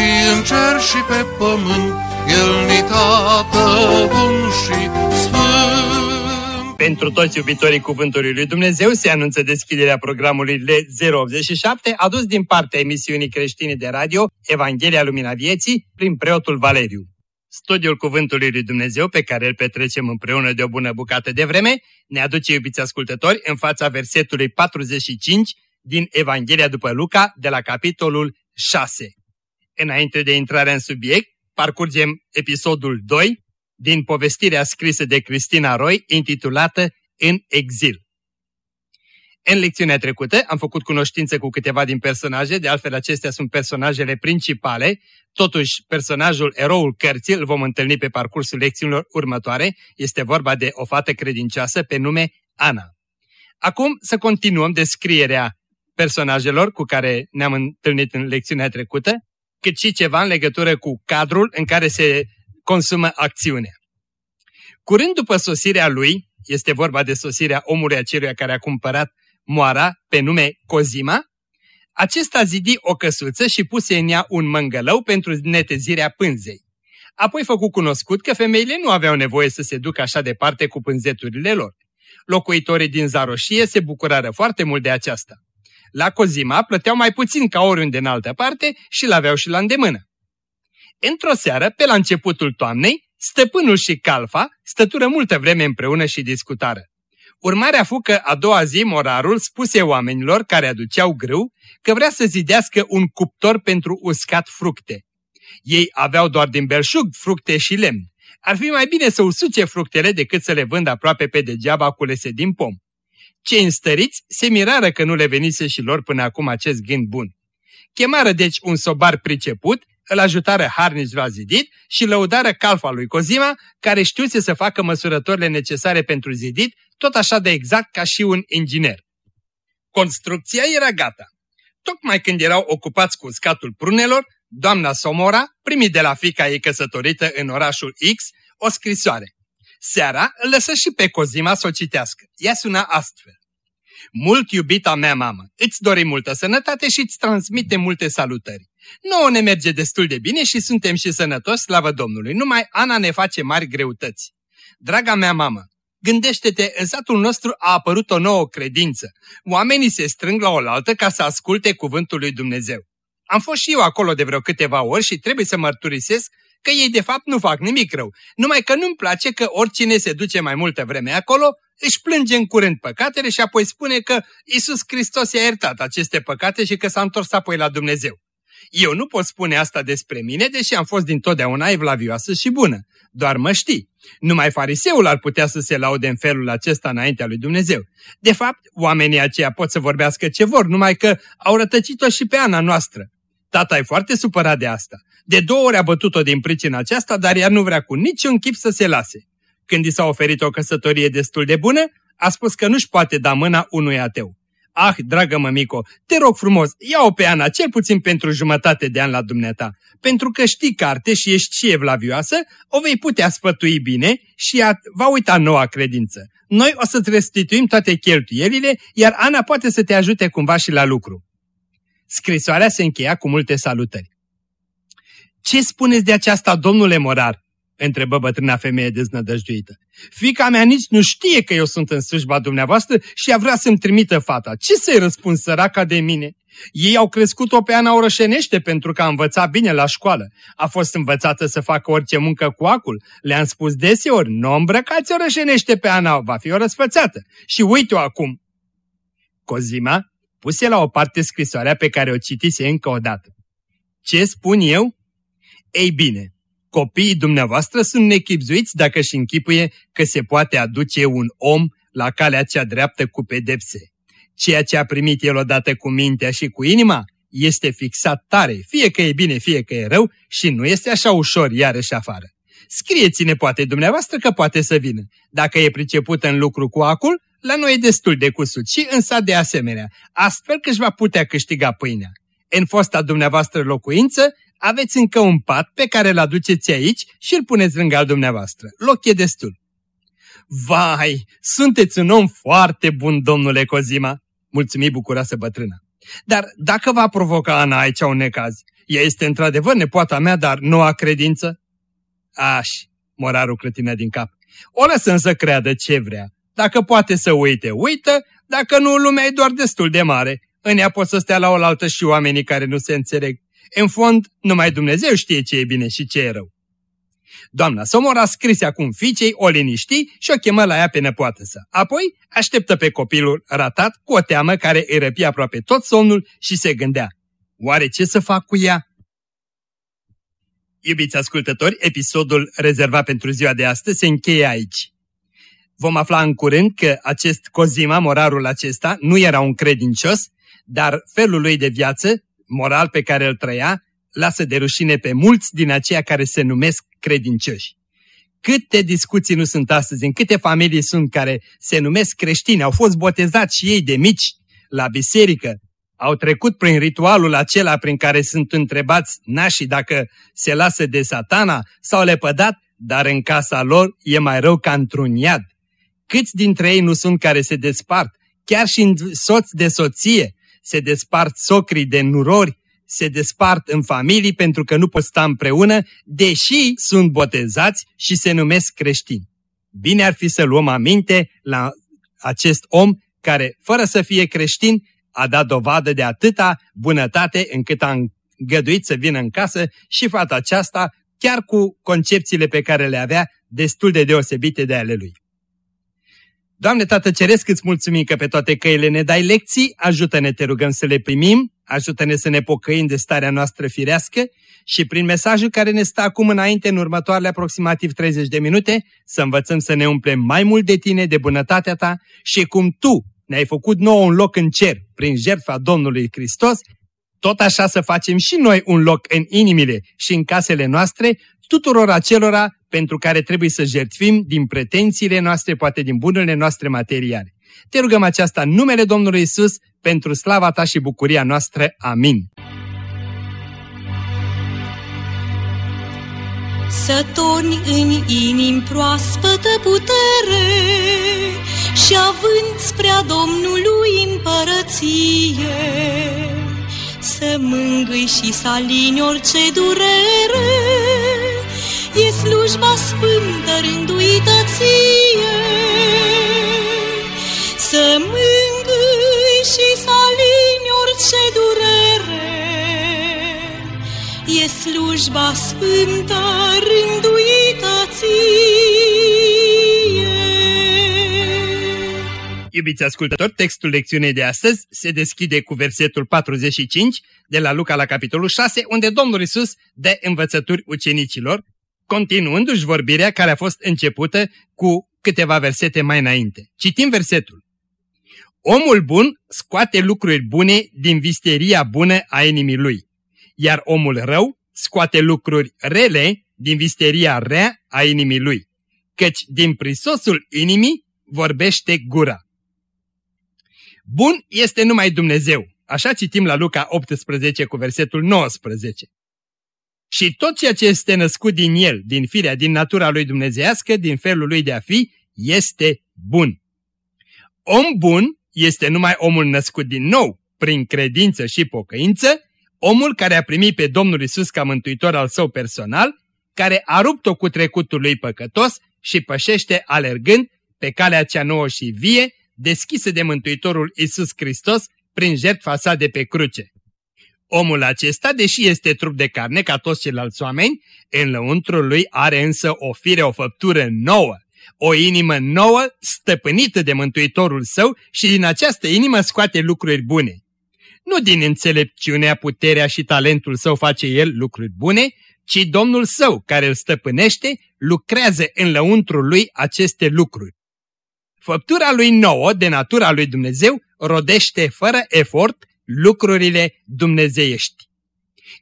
și în cer și pe pământ, El ni tată bun și sfânt. Pentru toți iubitorii Cuvântului Lui Dumnezeu se anunță deschiderea programului L087 adus din partea emisiunii creștine de radio Evanghelia Lumina Vieții prin preotul Valeriu. Studiul Cuvântului Lui Dumnezeu pe care îl petrecem împreună de o bună bucată de vreme ne aduce, iubiți ascultători, în fața versetului 45 din Evanghelia după Luca de la capitolul 6. Înainte de intrarea în subiect, parcurgem episodul 2 din povestirea scrisă de Cristina Roy intitulată În exil. În lecțiunea trecută am făcut cunoștință cu câteva din personaje, de altfel acestea sunt personajele principale, totuși personajul, eroul cărții, îl vom întâlni pe parcursul lecțiunilor următoare, este vorba de o fată credincioasă pe nume Ana. Acum să continuăm descrierea personajelor cu care ne-am întâlnit în lecțiunea trecută, cât și ceva în legătură cu cadrul în care se consumă acțiunea. Curând după sosirea lui, este vorba de sosirea omului aceluia care a cumpărat moara pe nume Cozima, acesta zidi o căsuță și puse în ea un mângălău pentru netezirea pânzei. Apoi făcu cunoscut că femeile nu aveau nevoie să se ducă așa departe cu pânzeturile lor. Locuitorii din Zaroșie se bucurară foarte mult de aceasta. La Cozima plăteau mai puțin ca oriunde în altă parte și l-aveau și la îndemână. Într-o seară, pe la începutul toamnei, stăpânul și calfa stătură multă vreme împreună și discutară. Urmarea fu că a doua zi morarul spuse oamenilor care aduceau grâu că vrea să zidească un cuptor pentru uscat fructe. Ei aveau doar din belșug fructe și lemn. Ar fi mai bine să usuce fructele decât să le vândă aproape pe degeaba culese din pom. Cei înstăriți se mirară că nu le venise și lor până acum acest gând bun. Chemară deci un sobar priceput, îl ajutară harnici la zidit și lăudară calfa lui Cozima, care știuse să facă măsurătorile necesare pentru zidit, tot așa de exact ca și un inginer. Construcția era gata. Tocmai când erau ocupați cu uscatul prunelor, doamna Somora primi de la fica ei căsătorită în orașul X o scrisoare. Seara îl lăsă și pe Cozima să o citească. Ea suna astfel. Mult iubita mea mamă, îți dorim multă sănătate și îți transmite multe salutări. Nouă ne merge destul de bine și suntem și sănătoși, slavă Domnului, numai Ana ne face mari greutăți. Draga mea mamă, gândește-te, în satul nostru a apărut o nouă credință. Oamenii se strâng la oaltă ca să asculte cuvântul lui Dumnezeu. Am fost și eu acolo de vreo câteva ori și trebuie să mărturisesc că ei de fapt nu fac nimic rău, numai că nu-mi place că oricine se duce mai multă vreme acolo își plânge în curând păcatele și apoi spune că Isus Hristos i-a iertat aceste păcate și că s-a întors apoi la Dumnezeu. Eu nu pot spune asta despre mine, deși am fost dintotdeauna evlavioasă și bună. Doar mă știi. Numai fariseul ar putea să se laude în felul acesta înaintea lui Dumnezeu. De fapt, oamenii aceia pot să vorbească ce vor, numai că au rătăcit-o și pe Ana noastră. Tata e foarte supărat de asta. De două ori a bătut-o din pricina aceasta, dar ea nu vrea cu niciun chip să se lase. Când i s-a oferit o căsătorie destul de bună, a spus că nu-și poate da mâna unui ateu. Ah, dragă mămico, te rog frumos, ia-o pe Ana, cel puțin pentru jumătate de an la dumneata. Pentru că știi carte și ești și evlavioasă, o vei putea sfătui bine și ea va uita noua credință. Noi o să-ți restituim toate cheltuielile, iar Ana poate să te ajute cumva și la lucru. Scrisoarea se încheia cu multe salutări. Ce spuneți de aceasta, domnule Morar?" întrebă bătrâna femeie deznădăjduită. Fica mea nici nu știe că eu sunt în slujba dumneavoastră și a vrea să-mi trimită fata. Ce să-i răspund săraca de mine? Ei au crescut-o pe Ana Orășenește pentru că a învățat bine la școală. A fost învățată să facă orice muncă cu acul. Le-am spus deseori, nu îmbrăcați Orășenește pe Ana, va fi o răsfățată. Și uite-o acum. Cozima puse la o parte scrisoarea pe care o citise încă o dată. Ce spun eu? Ei bine, copiii dumneavoastră sunt nechipzuiți dacă își închipuie că se poate aduce un om la calea cea dreaptă cu pedepse. Ceea ce a primit el odată cu mintea și cu inima, este fixat tare, fie că e bine, fie că e rău și nu este așa ușor iarăși afară. Scrieți-ne poate dumneavoastră că poate să vină. Dacă e priceput în lucru cu acul, la noi e destul de cusut și în sat de asemenea, astfel că își va putea câștiga pâinea. În fosta dumneavoastră locuință aveți încă un pat pe care îl aduceți aici și îl puneți lângă al dumneavoastră. Loc e destul. Vai, sunteți un om foarte bun, domnule Cozima! Mulțumi bucuroasă bătrână. Dar dacă va provoca Ana aici un necaz, ea este într-adevăr nepoata mea, dar nu a credință? Aș, morarul clătinea din cap. O lăsăm să creadă ce vrea. Dacă poate să uite, uită, dacă nu, lumea e doar destul de mare. În ea pot să stea la oaltă și oamenii care nu se înțeleg. În fond, numai Dumnezeu știe ce e bine și ce e rău. Doamna Somora scrise acum fiicei, o liniști și o chemă la ea pe nepoată să. Apoi așteptă pe copilul ratat cu o teamă care îi răpia aproape tot somnul și se gândea. Oare ce să fac cu ea? Iubiți ascultători, episodul rezervat pentru ziua de astăzi se încheie aici. Vom afla în curând că acest Cozima, morarul acesta, nu era un credincios, dar felul lui de viață, moral pe care îl trăia, lasă de rușine pe mulți din aceia care se numesc credincioși. Câte discuții nu sunt astăzi, în câte familii sunt care se numesc creștini, au fost botezați și ei de mici la biserică, au trecut prin ritualul acela prin care sunt întrebați nașii dacă se lasă de satana, s-au lepădat, dar în casa lor e mai rău ca într-un iad. Câți dintre ei nu sunt care se despart, chiar și în soț de soție, se despart socrii de nurori, se despart în familii pentru că nu pot sta împreună, deși sunt botezați și se numesc creștini. Bine ar fi să luăm aminte la acest om care, fără să fie creștin, a dat dovadă de atâta bunătate încât a îngăduit să vină în casă și fata aceasta, chiar cu concepțiile pe care le avea, destul de deosebite de ale lui. Doamne Tată Ceresc, îți mulțumim că pe toate căile ne dai lecții, ajută-ne, te rugăm să le primim, ajută-ne să ne pocăim de starea noastră firească. Și prin mesajul care ne stă acum înainte, în următoarele aproximativ 30 de minute, să învățăm să ne umplem mai mult de tine, de bunătatea ta și cum tu ne-ai făcut nouă un loc în cer prin jertfa Domnului Hristos, tot așa să facem și noi un loc în inimile și în casele noastre tuturor acelora pentru care trebuie să jertfim din pretențiile noastre, poate din bunurile noastre materiale. Te rugăm aceasta în numele Domnului Isus, pentru slava ta și bucuria noastră. Amin. Să torni în inim proaspătă putere și având spre Domnului împărăție, să mângâi și să alini orice durere, e slujba sfântă rânduită ție. Să mângâi și să alini orice durere, e slujba sfântă rânduită ție. Iubiți ascultători, textul lecțiunii de astăzi se deschide cu versetul 45 de la Luca la capitolul 6, unde Domnul Isus dă învățături ucenicilor, continuându-și vorbirea care a fost începută cu câteva versete mai înainte. Citim versetul. Omul bun scoate lucruri bune din visteria bună a inimii lui, iar omul rău scoate lucruri rele din visteria rea a inimii lui, căci din prisosul inimii vorbește gura. Bun este numai Dumnezeu, așa citim la Luca 18 cu versetul 19. Și tot ceea ce este născut din el, din firea, din natura lui dumnezeiască, din felul lui de a fi, este bun. Om bun este numai omul născut din nou, prin credință și pocăință, omul care a primit pe Domnul Isus ca mântuitor al său personal, care a rupt-o cu trecutul lui păcătos și pășește alergând pe calea cea nouă și vie, deschisă de Mântuitorul Isus Hristos prin jertfa sa de pe cruce. Omul acesta, deși este trup de carne ca toți ceilalți oameni, în lăuntrul lui are însă o fire, o făptură nouă, o inimă nouă, stăpânită de Mântuitorul său și din această inimă scoate lucruri bune. Nu din înțelepciunea, puterea și talentul său face el lucruri bune, ci Domnul său, care îl stăpânește, lucrează în lăuntrul lui aceste lucruri. Făptura lui nouă, de natura lui Dumnezeu, rodește fără efort lucrurile dumnezeiești.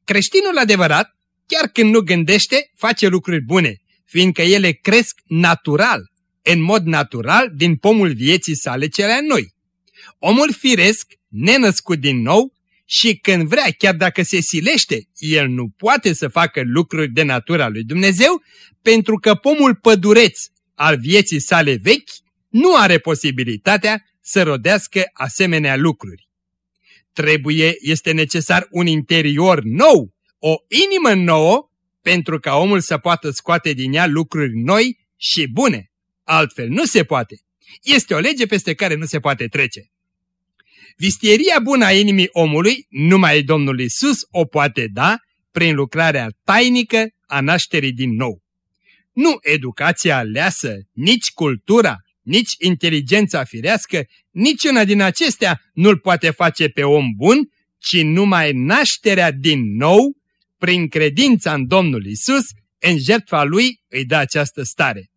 Creștinul adevărat, chiar când nu gândește, face lucruri bune, fiindcă ele cresc natural, în mod natural, din pomul vieții sale cele noi. Omul firesc, nenăscut din nou, și când vrea, chiar dacă se silește, el nu poate să facă lucruri de natura lui Dumnezeu, pentru că pomul pădureț al vieții sale vechi nu are posibilitatea să rodească asemenea lucruri. Trebuie, este necesar un interior nou, o inimă nouă, pentru ca omul să poată scoate din ea lucruri noi și bune. Altfel nu se poate. Este o lege peste care nu se poate trece. Vistieria bună a inimii omului, numai Domnul Isus o poate da prin lucrarea tainică a nașterii din nou. Nu educația aleasă, nici cultura, nici inteligența firească, niciuna din acestea nu-l poate face pe om bun, ci numai nașterea din nou, prin credința în Domnul Isus, în jertfa lui îi dă această stare.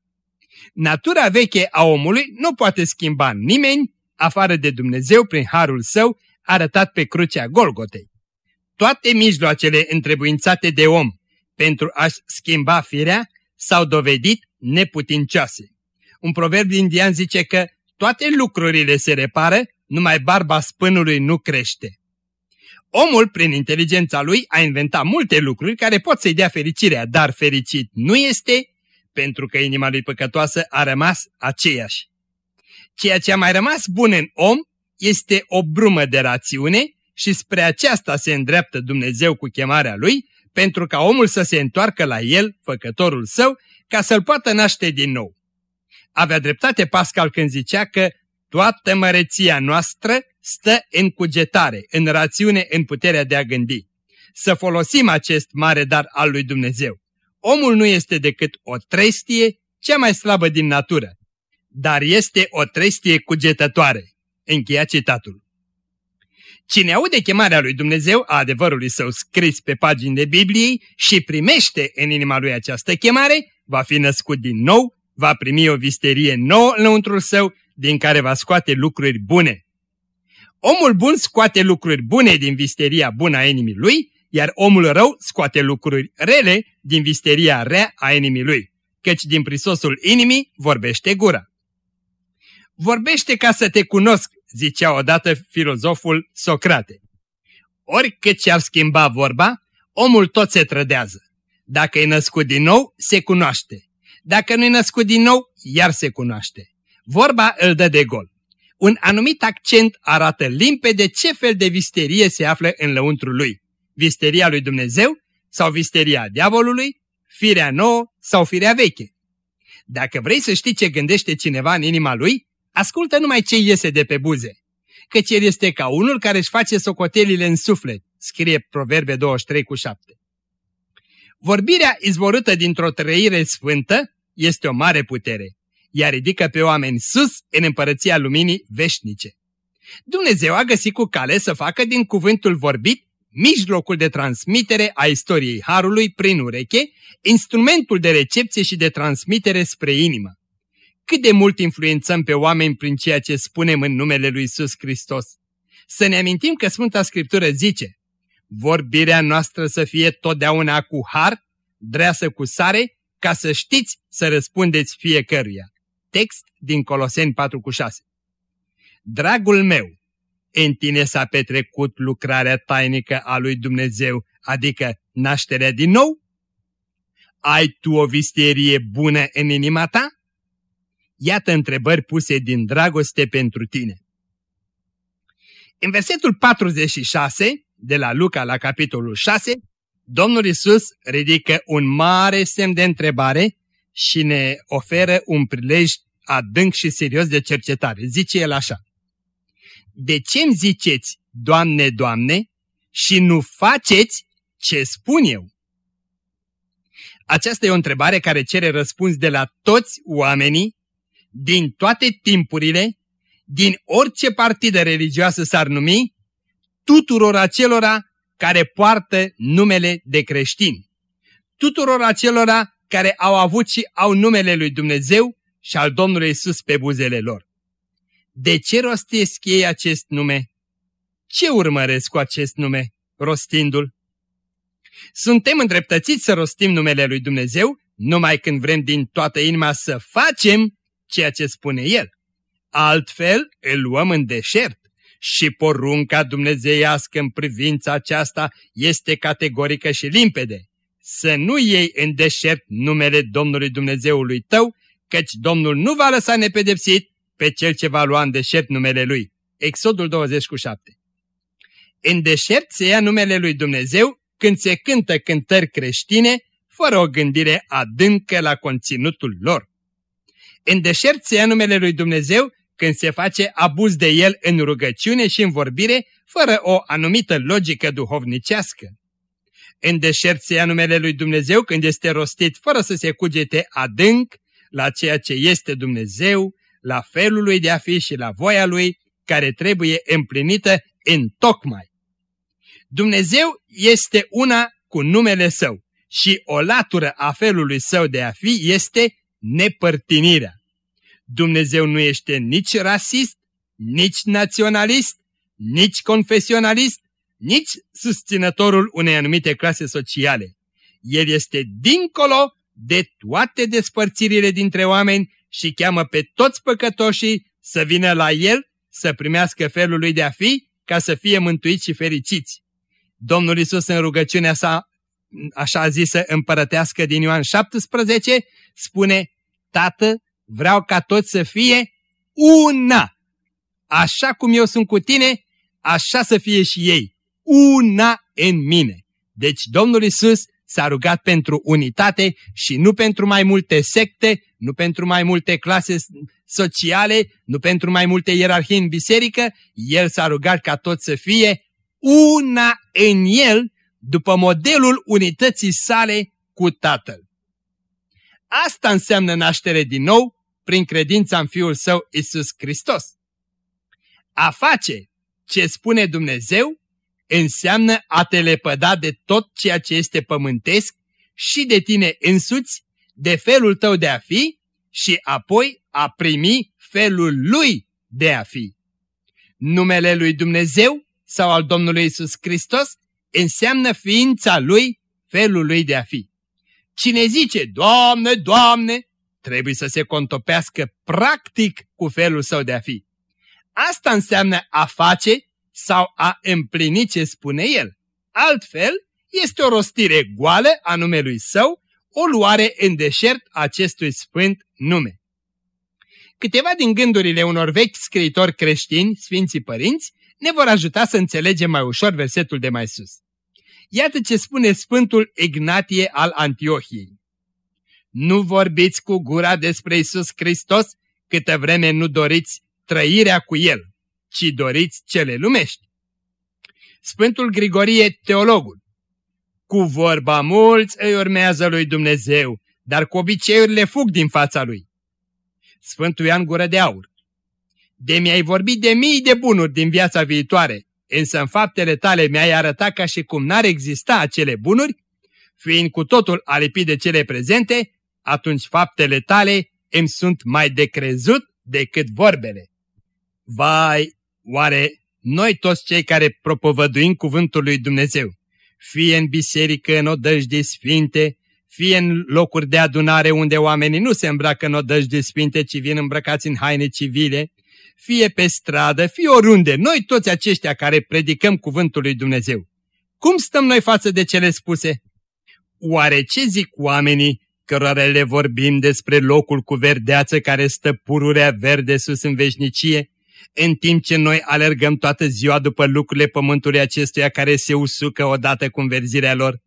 Natura veche a omului nu poate schimba nimeni, afară de Dumnezeu prin harul său arătat pe crucea Golgotei. Toate mijloacele întrebuințate de om pentru a-și schimba firea s-au dovedit neputincioase. Un proverb indian zice că toate lucrurile se repară, numai barba spânului nu crește. Omul, prin inteligența lui, a inventat multe lucruri care pot să-i dea fericirea, dar fericit nu este pentru că inima lui păcătoasă a rămas aceeași. Ceea ce a mai rămas bun în om este o brumă de rațiune și spre aceasta se îndreaptă Dumnezeu cu chemarea lui, pentru ca omul să se întoarcă la el, făcătorul său, ca să-l poată naște din nou. Avea dreptate Pascal când zicea că toată măreția noastră stă în cugetare, în rațiune, în puterea de a gândi. Să folosim acest mare dar al lui Dumnezeu. Omul nu este decât o trestie, cea mai slabă din natură, dar este o trestie cugetătoare. Încheia citatul. Cine aude chemarea lui Dumnezeu a adevărului său scris pe paginile Bibliei și primește în inima lui această chemare, va fi născut din nou, va primi o visterie nouă înăuntrul său, din care va scoate lucruri bune. Omul bun scoate lucruri bune din visteria bună a inimii lui, iar omul rău scoate lucruri rele din visteria rea a inimii lui, căci din prisosul inimii vorbește gura. Vorbește ca să te cunosc, zicea odată filozoful Socrate. Oricât ce-ar schimba vorba, omul tot se trădează. Dacă e născut din nou, se cunoaște. Dacă nu e născut din nou, iar se cunoaște. Vorba îl dă de gol. Un anumit accent arată limpede ce fel de visterie se află în lăuntrul lui. Visteria lui Dumnezeu sau visteria diavolului, firea nouă sau firea veche. Dacă vrei să știi ce gândește cineva în inima lui, ascultă numai ce iese de pe buze. Căci el este ca unul care își face socotelile în suflet, scrie Proverbe 23 cu 7. Vorbirea izvorâtă dintr-o trăire sfântă este o mare putere, ea ridică pe oameni sus în împărăția luminii veșnice. Dumnezeu a găsit cu cale să facă din cuvântul vorbit mijlocul de transmitere a istoriei Harului prin ureche, instrumentul de recepție și de transmitere spre inimă. Cât de mult influențăm pe oameni prin ceea ce spunem în numele lui Isus Hristos. Să ne amintim că Sfânta Scriptură zice, vorbirea noastră să fie totdeauna cu har, dreasă cu sare, ca să știți să răspundeți fiecăruia. Text din Coloseni 4,6 Dragul meu, în tine s-a petrecut lucrarea tainică a lui Dumnezeu, adică nașterea din nou? Ai tu o visterie bună în inima ta? Iată întrebări puse din dragoste pentru tine. În versetul 46, de la Luca la capitolul 6, Domnul Isus ridică un mare semn de întrebare și ne oferă un prilej adânc și serios de cercetare. Zice el așa. De ce îmi ziceți, Doamne, Doamne, și nu faceți ce spun eu? Aceasta e o întrebare care cere răspuns de la toți oamenii, din toate timpurile, din orice partidă religioasă s-ar numi, tuturor acelora care poartă numele de creștini, tuturor acelora care au avut și au numele lui Dumnezeu și al Domnului Isus pe buzele lor. De ce rostesc ei acest nume? Ce urmăresc cu acest nume, rostindu-l? Suntem îndreptățiți să rostim numele lui Dumnezeu numai când vrem din toată inima să facem ceea ce spune El. Altfel îl luăm în deșert și porunca dumnezeiască în privința aceasta este categorică și limpede. Să nu iei în deșert numele Domnului Dumnezeului tău, căci Domnul nu va lăsa nepedepsit pe cel ce va lua în deșert numele Lui. Exodul 27 În deșert se ia numele Lui Dumnezeu când se cântă cântări creștine, fără o gândire adâncă la conținutul lor. În deșert se ia numele Lui Dumnezeu când se face abuz de el în rugăciune și în vorbire, fără o anumită logică duhovnicească. În deșert se ia numele lui Dumnezeu când este rostit fără să se cugete adânc la ceea ce este Dumnezeu, la felul lui de a fi și la voia lui, care trebuie împlinită în tocmai. Dumnezeu este una cu numele său și o latură a felului său de a fi este nepărtinirea. Dumnezeu nu este nici rasist, nici naționalist, nici confesionalist, nici susținătorul unei anumite clase sociale. El este dincolo de toate despărțirile dintre oameni și cheamă pe toți păcătoșii să vină la El să primească felul lui de a fi ca să fie mântuiți și fericiți. Domnul Isus în rugăciunea sa, așa zisă împărătească din Ioan 17, spune, Tată, vreau ca toți să fie una. Așa cum eu sunt cu tine, așa să fie și ei. Una în mine. Deci Domnul Isus s-a rugat pentru unitate și nu pentru mai multe secte, nu pentru mai multe clase sociale, nu pentru mai multe ierarhii în biserică, El s-a rugat ca toți să fie una în El, după modelul unității sale cu Tatăl. Asta înseamnă naștere din nou prin credința în Fiul Său Isus Hristos. A face ce spune Dumnezeu înseamnă a te lepăda de tot ceea ce este pământesc și de tine însuți, de felul tău de a fi și apoi a primi felul lui de a fi. Numele lui Dumnezeu sau al Domnului Isus Hristos înseamnă ființa lui, felul lui de a fi. Cine zice, Doamne, Doamne, trebuie să se contopească practic cu felul său de a fi. Asta înseamnă a face sau a împlini ce spune el. Altfel, este o rostire goală a numelui său, o luare în deșert acestui sfânt nume. Câteva din gândurile unor vechi scriitori creștini, Sfinții Părinți, ne vor ajuta să înțelegem mai ușor versetul de mai sus. Iată ce spune Sfântul Ignatie al Antiohiei. Nu vorbiți cu gura despre Isus Hristos câtă vreme nu doriți trăirea cu El, ci doriți cele lumești. Sfântul Grigorie, teologul. Cu vorba mulți îi urmează lui Dumnezeu, dar cu obiceiurile fug din fața lui. Sfântul Ioan Gură de Aur. De mi-ai vorbit de mii de bunuri din viața viitoare, însă în faptele tale mi-ai arătat ca și cum n-ar exista acele bunuri, fiind cu totul alipit de cele prezente, atunci faptele tale îmi sunt mai de crezut decât vorbele. Vai, oare noi toți cei care propovăduim cuvântul lui Dumnezeu, fie în biserică, în odăjde sfinte, fie în locuri de adunare unde oamenii nu se îmbracă în odăjde sfinte, ci vin îmbrăcați în haine civile, fie pe stradă, fie oriunde, noi toți aceștia care predicăm cuvântul lui Dumnezeu. Cum stăm noi față de cele spuse? Oare ce zic oamenii cărora le vorbim despre locul cu verdeață care stă pururea verde sus în veșnicie, în timp ce noi alergăm toată ziua după lucrurile pământului acestuia care se usucă odată cu înverzirea lor?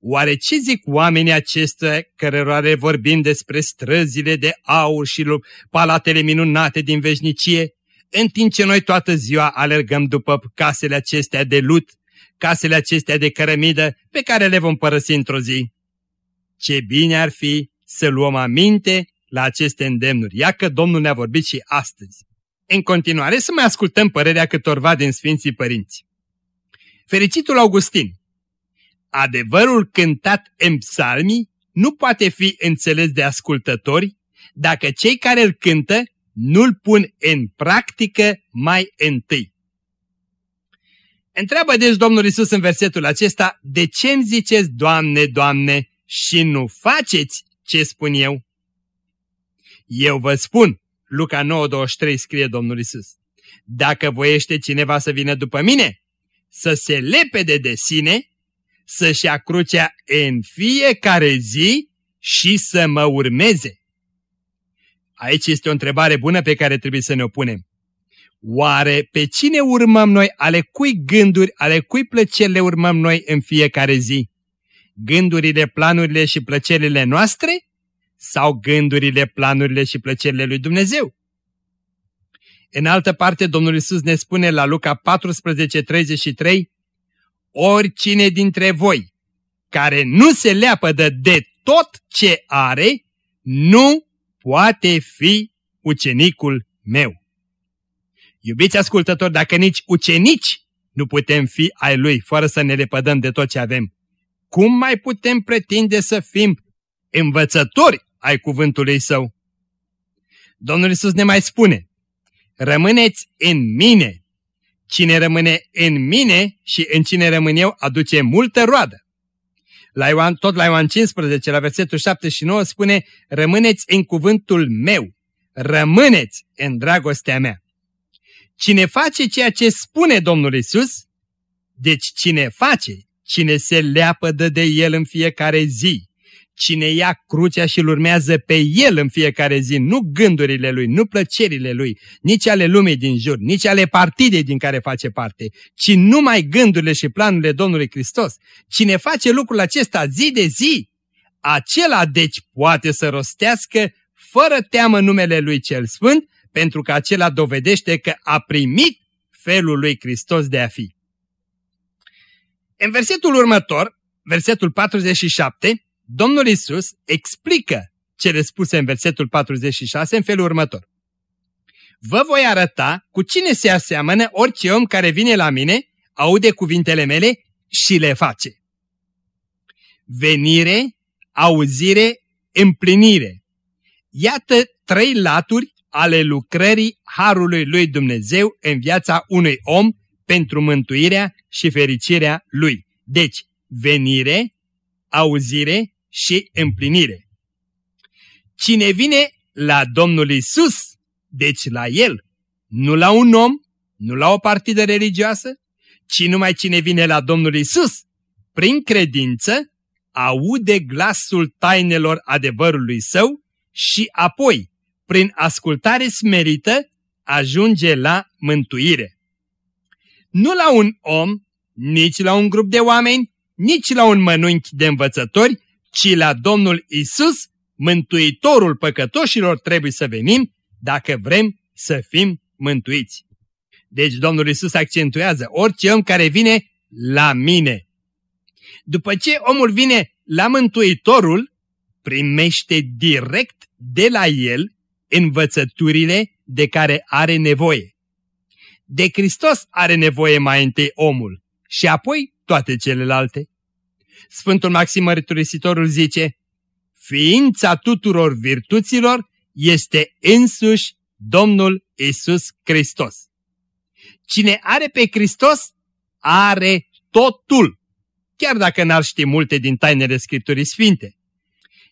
Oare ce zic oamenii aceștia cărora le vorbim despre străzile de aur și palatele minunate din veșnicie, în timp ce noi toată ziua alergăm după casele acestea de lut, casele acestea de cărămidă pe care le vom părăsi într-o zi? Ce bine ar fi să luăm aminte la aceste îndemnuri. Ia că Domnul ne-a vorbit și astăzi. În continuare să mai ascultăm părerea câtorva din Sfinții Părinți. Fericitul Augustin Adevărul cântat în psalmii nu poate fi înțeles de ascultători dacă cei care îl cântă nu-l pun în practică mai întâi. Întreabă deci Domnul Isus în versetul acesta, de ce îmi ziceți, Doamne, Doamne, și nu faceți ce spun eu? Eu vă spun, Luca 9:23 scrie Domnul Isus, dacă voiește cineva să vină după mine, să se lepede de sine, să-și ia crucea în fiecare zi și să mă urmeze. Aici este o întrebare bună pe care trebuie să ne o punem. Oare pe cine urmăm noi, ale cui gânduri, ale cui plăceri le urmăm noi în fiecare zi? Gândurile, planurile și plăcerile noastre? Sau gândurile, planurile și plăcerile lui Dumnezeu? În altă parte, Domnul Isus ne spune la Luca 14:33, Oricine dintre voi care nu se leapădă de tot ce are, nu poate fi ucenicul meu. Iubiți ascultători, dacă nici ucenici nu putem fi ai Lui fără să ne lepădăm de tot ce avem, cum mai putem pretinde să fim învățători ai cuvântului Său? Domnul Isus ne mai spune, rămâneți în mine. Cine rămâne în mine și în cine rămân eu aduce multă roadă. La Ioan, tot la Ioan 15, la versetul 7 și 9 spune, rămâneți în cuvântul meu, rămâneți în dragostea mea. Cine face ceea ce spune Domnul Isus, deci cine face, cine se leapădă de El în fiecare zi, cine ia crucea și îl urmează pe El în fiecare zi, nu gândurile Lui, nu plăcerile Lui, nici ale lumii din jur, nici ale partidei din care face parte, ci numai gândurile și planurile Domnului Hristos. Cine face lucrul acesta zi de zi, acela deci poate să rostească fără teamă numele Lui Cel Sfânt, pentru că acela dovedește că a primit felul lui Hristos de a fi. În versetul următor, versetul 47, Domnul Isus explică cele spuse în versetul 46 în felul următor. Vă voi arăta cu cine se aseamănă orice om care vine la mine, aude cuvintele mele și le face. Venire, auzire, împlinire. Iată trei laturi ale lucrării Harului lui Dumnezeu în viața unui om pentru mântuirea și fericirea lui. Deci, venire, auzire și împlinire. Cine vine la Domnul Isus, deci la El, nu la un om, nu la o partidă religioasă, ci numai cine vine la Domnul Isus, prin credință, aude glasul tainelor adevărului său și apoi, prin ascultare smerită, ajunge la mântuire. Nu la un om, nici la un grup de oameni, nici la un mănunchi de învățători, ci la Domnul Isus, Mântuitorul păcătoșilor, trebuie să venim dacă vrem să fim mântuiți. Deci Domnul Isus accentuează orice om care vine la mine. După ce omul vine la Mântuitorul, primește direct de la el învățăturile de care are nevoie. De Hristos are nevoie mai întâi omul și apoi toate celelalte. Sfântul Maxim Mărturisitorul zice, Ființa tuturor virtuților este însuși Domnul Isus Hristos. Cine are pe Hristos, are totul, chiar dacă n-ar ști multe din tainele Scripturii Sfinte.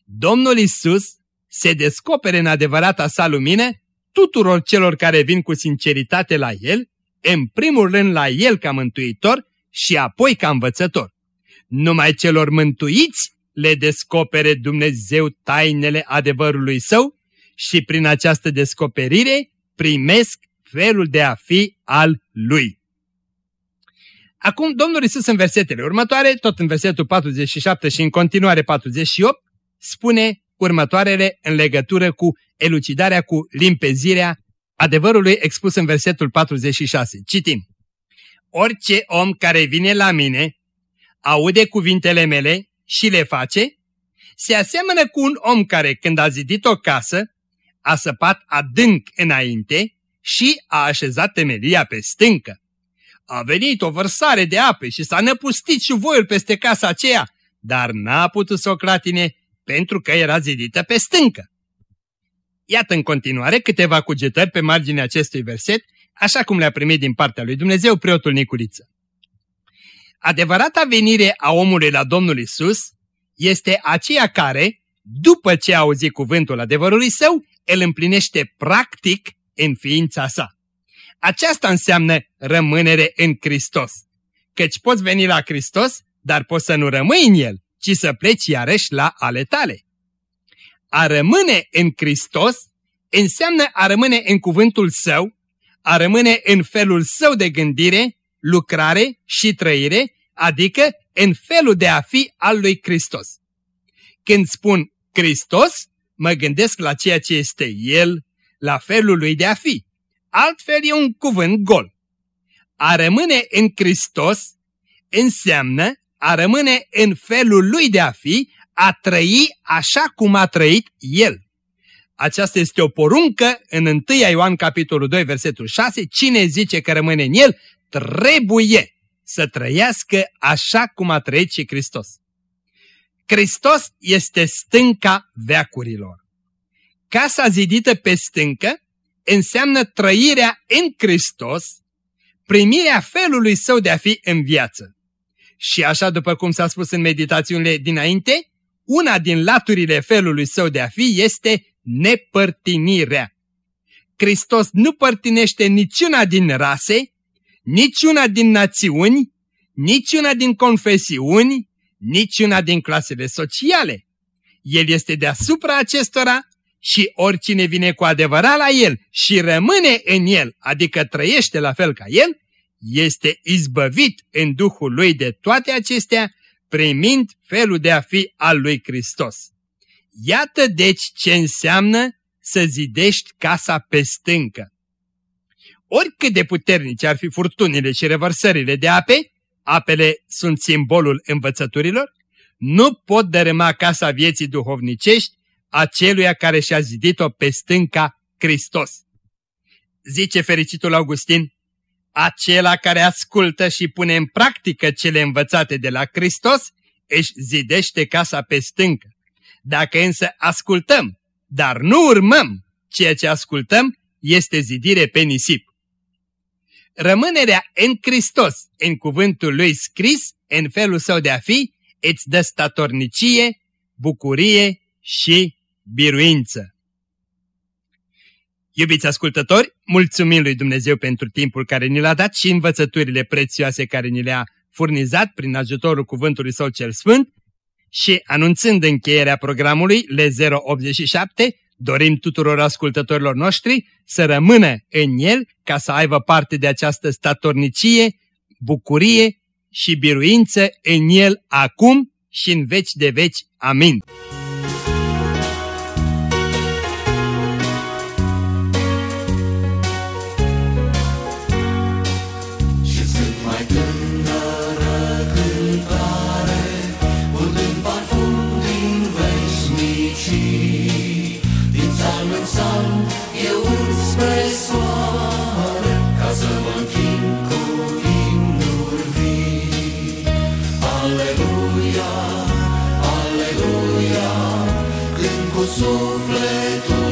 Domnul Isus se descopere în adevărata sa lumină tuturor celor care vin cu sinceritate la El, în primul rând la El ca mântuitor și apoi ca învățător. Numai celor mântuiți le descopere Dumnezeu tainele adevărului său și prin această descoperire primesc felul de a fi al lui. Acum Domnul Isus în versetele următoare, tot în versetul 47 și în continuare 48, spune următoarele în legătură cu elucidarea, cu limpezirea adevărului expus în versetul 46. Citim. Orice om care vine la mine aude cuvintele mele și le face, se aseamănă cu un om care, când a zidit o casă, a săpat adânc înainte și a așezat temelia pe stâncă. A venit o vărsare de ape și s-a năpustit și voiul peste casa aceea, dar n-a putut să o clatine pentru că era zidită pe stâncă. Iată în continuare câteva cugetări pe marginea acestui verset, așa cum le-a primit din partea lui Dumnezeu preotul Nicuriță. Adevărata venire a omului la Domnul Isus este aceea care, după ce a auzit cuvântul adevărului său, îl împlinește practic în ființa sa. Aceasta înseamnă rămânere în Hristos. Căci poți veni la Hristos, dar poți să nu rămâi în El, ci să pleci iarăși la ale tale. A rămâne în Hristos înseamnă a rămâne în cuvântul Său, a rămâne în felul Său de gândire, lucrare și trăire, adică în felul de a fi al lui Hristos. Când spun Hristos, mă gândesc la ceea ce este El, la felul lui de a fi. Altfel e un cuvânt gol. A rămâne în Hristos înseamnă a rămâne în felul lui de a fi, a trăi așa cum a trăit El. Aceasta este o poruncă în 1 Ioan capitolul 2 versetul 6. Cine zice că rămâne în El, trebuie să trăiască așa cum a trăit și Hristos. Hristos este stânca veacurilor. Casa zidită pe stâncă înseamnă trăirea în Hristos, primirea felului său de a fi în viață. Și așa după cum s-a spus în meditațiunile dinainte, una din laturile felului său de a fi este nepărtinirea. Hristos nu părtinește niciuna din rase, niciuna din națiuni, niciuna din confesiuni, niciuna din clasele sociale. El este deasupra acestora și oricine vine cu adevărat la el și rămâne în el, adică trăiește la fel ca el, este izbăvit în Duhul lui de toate acestea, primind felul de a fi al lui Hristos. Iată deci ce înseamnă să zidești casa pe stâncă. Oricât de puternice ar fi furtunile și revărsările de ape, apele sunt simbolul învățăturilor, nu pot dărâma casa vieții duhovnicești aceluia care și-a zidit-o pe stânca Hristos. Zice fericitul Augustin, acela care ascultă și pune în practică cele învățate de la Hristos, își zidește casa pe stâncă. Dacă însă ascultăm, dar nu urmăm ceea ce ascultăm, este zidire pe nisip. Rămânerea în Hristos, în cuvântul lui scris, în felul său de a fi, îți dă statornicie, bucurie și biruință. Iubiți ascultători, mulțumim lui Dumnezeu pentru timpul care ni l-a dat și învățăturile prețioase care ni le-a furnizat prin ajutorul Cuvântului Său cel Sfânt și anunțând încheierea programului L087, dorim tuturor ascultătorilor noștri să rămână în el ca să aibă parte de această statornicie, bucurie și biruință în el acum și în veci de veci. Amin. Sufletul